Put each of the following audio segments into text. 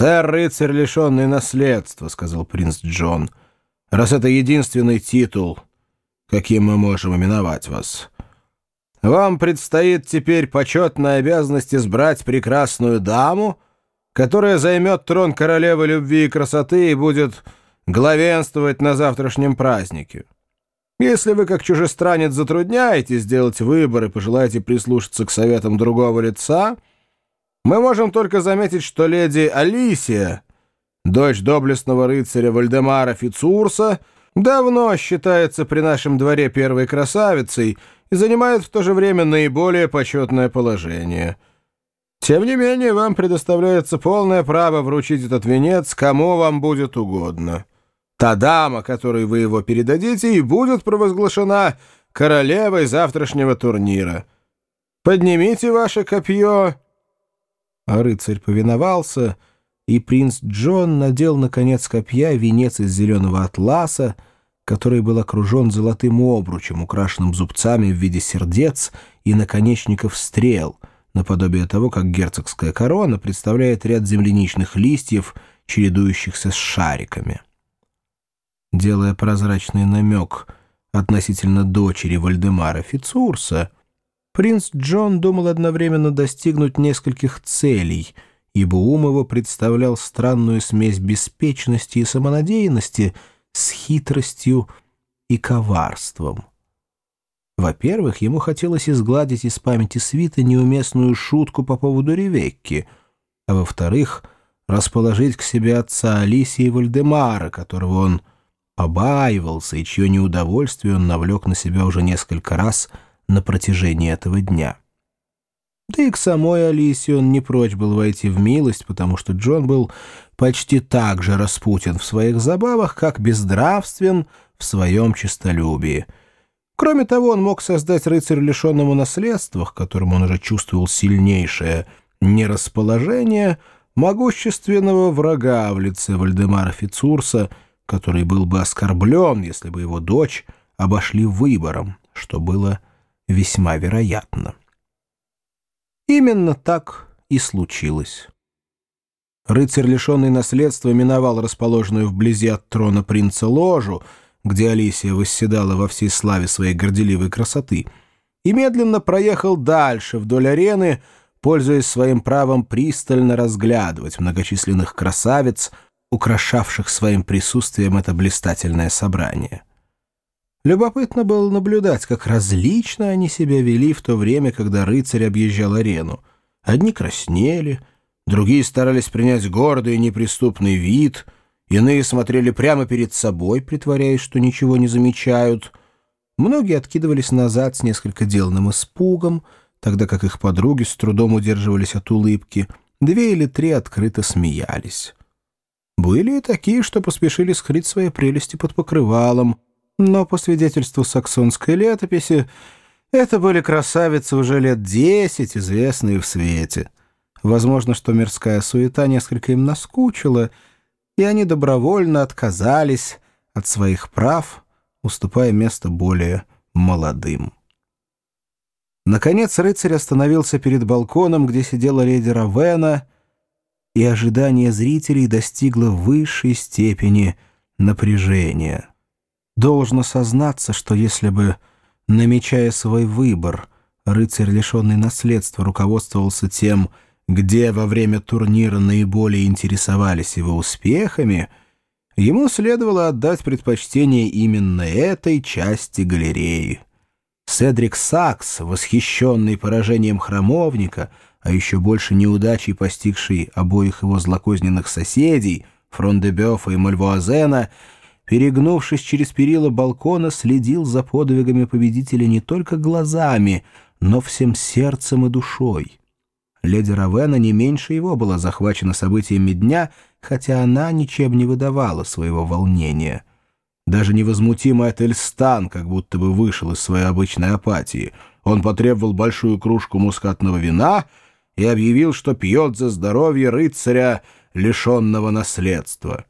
«Сэр-рыцарь, лишенный наследства», — сказал принц Джон, — «раз это единственный титул, каким мы можем именовать вас. Вам предстоит теперь почетная обязанность избрать прекрасную даму, которая займет трон королевы любви и красоты и будет главенствовать на завтрашнем празднике. Если вы, как чужестранец, затрудняетесь сделать выбор и пожелаете прислушаться к советам другого лица, мы можем только заметить, что леди Алисия, дочь доблестного рыцаря Вальдемара Фицурса, давно считается при нашем дворе первой красавицей и занимает в то же время наиболее почетное положение. Тем не менее, вам предоставляется полное право вручить этот венец кому вам будет угодно». Та дама, которой вы его передадите, и будет провозглашена королевой завтрашнего турнира. Поднимите ваше копье». А рыцарь повиновался, и принц Джон надел на конец копья венец из зеленого атласа, который был окружен золотым обручем, украшенным зубцами в виде сердец и наконечников стрел, наподобие того, как герцогская корона представляет ряд земляничных листьев, чередующихся с шариками. Делая прозрачный намек относительно дочери Вальдемара Фицурса, принц Джон думал одновременно достигнуть нескольких целей, ибо ум его представлял странную смесь беспечности и самонадеянности с хитростью и коварством. Во-первых, ему хотелось изгладить из памяти свиты неуместную шутку по поводу Ревекки, а во-вторых, расположить к себе отца Алисии Вальдемара, которого он побаивался и чье неудовольствие он навлек на себя уже несколько раз на протяжении этого дня. Да и к самой Алисе он не прочь был войти в милость, потому что Джон был почти так же распутен в своих забавах, как бездравствен в своем честолюбии. Кроме того, он мог создать рыцарю лишенному наследства, к которому он уже чувствовал сильнейшее нерасположение, могущественного врага в лице Вальдемара Фицурса — который был бы оскорблен, если бы его дочь обошли выбором, что было весьма вероятно. Именно так и случилось. Рыцарь, лишенный наследства, миновал расположенную вблизи от трона принца ложу, где Алисия восседала во всей славе своей горделивой красоты, и медленно проехал дальше вдоль арены, пользуясь своим правом пристально разглядывать многочисленных красавиц, украшавших своим присутствием это блистательное собрание. Любопытно было наблюдать, как различно они себя вели в то время, когда рыцарь объезжал арену. Одни краснели, другие старались принять гордый и неприступный вид, иные смотрели прямо перед собой, притворяясь, что ничего не замечают. Многие откидывались назад с несколько деланным испугом, тогда как их подруги с трудом удерживались от улыбки, две или три открыто смеялись. Были и такие, что поспешили скрыть свои прелести под покрывалом, но по свидетельству саксонской летописи это были красавицы уже лет десять, известные в свете. Возможно, что мирская суета несколько им наскучила, и они добровольно отказались от своих прав, уступая место более молодым. Наконец рыцарь остановился перед балконом, где сидела леди Равена — и ожидание зрителей достигло высшей степени напряжения. Должно сознаться, что если бы, намечая свой выбор, рыцарь, лишенный наследства, руководствовался тем, где во время турнира наиболее интересовались его успехами, ему следовало отдать предпочтение именно этой части галереи. Седрик Сакс, восхищенный поражением храмовника, а еще больше неудачей, постигшей обоих его злокозненных соседей, Фрондебёфа и Мальвуазена, перегнувшись через перила балкона, следил за подвигами победителя не только глазами, но всем сердцем и душой. Леди Равена не меньше его была захвачена событиями дня, хотя она ничем не выдавала своего волнения. Даже невозмутимый Ательстан как будто бы вышел из своей обычной апатии. Он потребовал большую кружку мускатного вина — и объявил, что пьет за здоровье рыцаря, лишенного наследства.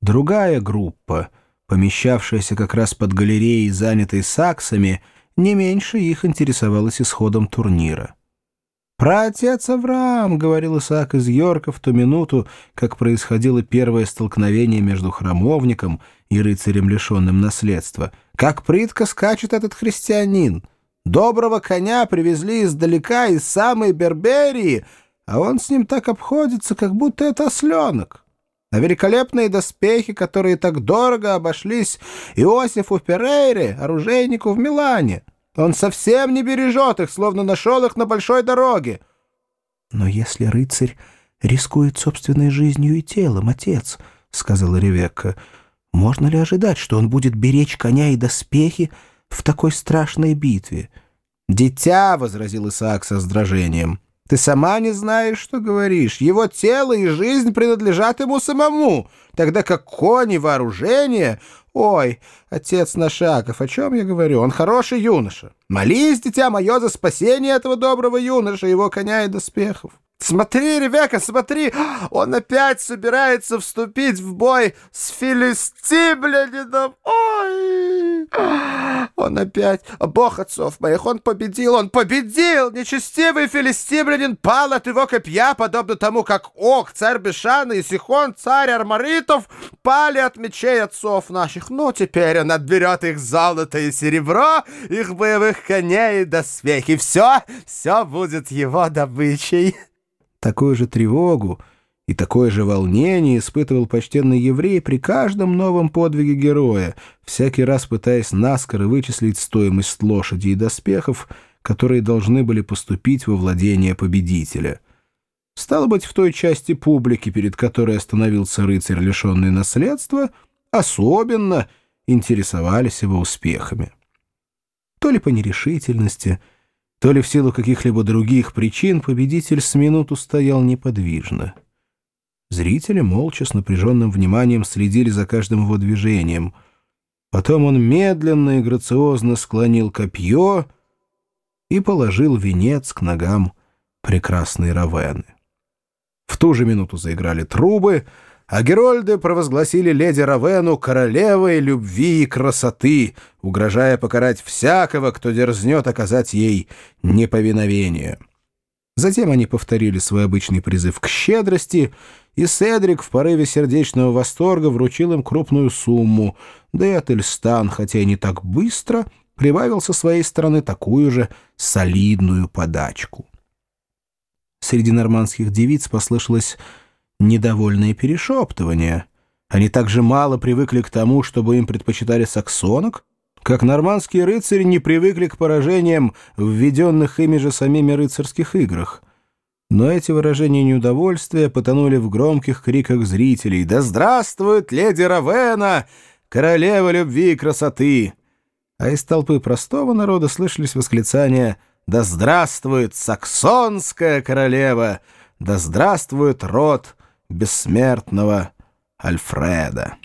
Другая группа, помещавшаяся как раз под галереей, занятой саксами, не меньше их интересовалась исходом турнира. «Про отец Авраам», — говорил Исаак из Йорка в ту минуту, как происходило первое столкновение между храмовником и рыцарем, лишенным наследства. «Как прытко скачет этот христианин! Доброго коня привезли издалека, из самой Берберии, а он с ним так обходится, как будто это осленок. А великолепные доспехи, которые так дорого обошлись Иосифу Перейре, оружейнику в Милане — он совсем не бережет их, словно нашел их на большой дороге. Но если рыцарь рискует собственной жизнью и телом, отец, — сказала Ревекка, — можно ли ожидать, что он будет беречь коня и доспехи в такой страшной битве? «Дитя!» — возразил Исаак со сдражением. «Ты сама не знаешь, что говоришь. Его тело и жизнь принадлежат ему самому, тогда как кони вооружение «Ой, отец Нашаков, о чем я говорю? Он хороший юноша. Молись, дитя мое, за спасение этого доброго юноша, его коня и доспехов. Смотри, Ревека, смотри, он опять собирается вступить в бой с филистимлянином. Ой, он опять, бог отцов моих, он победил, он победил. Нечестивый филистимлянин пал от его копья, подобно тому, как Ох, царь Бешана и Сихон, царь Армаритов, пали от мечей отцов наших. Ну, теперь он отберет их золото и серебро, их боевых коней и доспехи. Все, все будет его добычей. Такую же тревогу и такое же волнение испытывал почтенный еврей при каждом новом подвиге героя, всякий раз пытаясь наскоро вычислить стоимость лошади и доспехов, которые должны были поступить во владение победителя. Стало быть, в той части публики, перед которой остановился рыцарь, лишенный наследства, особенно интересовались его успехами. То ли по нерешительности, то ли в силу каких-либо других причин победитель с минуту стоял неподвижно. Зрители молча с напряженным вниманием следили за каждым его движением. Потом он медленно и грациозно склонил копье и положил венец к ногам прекрасной Равены. В ту же минуту заиграли трубы — а Герольды провозгласили леди Равену королевой любви и красоты, угрожая покарать всякого, кто дерзнет оказать ей неповиновение. Затем они повторили свой обычный призыв к щедрости, и Седрик в порыве сердечного восторга вручил им крупную сумму, да и Ательстан, хотя и не так быстро, прибавил со своей стороны такую же солидную подачку. Среди нормандских девиц послышалось недовольные перешептывания. Они также мало привыкли к тому, чтобы им предпочитали саксонок, как нормандские рыцари не привыкли к поражениям, введенных ими же самими рыцарских играх. Но эти выражения неудовольствия потонули в громких криках зрителей «Да здравствует леди Равена, королева любви и красоты!» А из толпы простого народа слышались восклицания «Да здравствует саксонская королева! Да здравствует род!» Бессмертного Альфреда.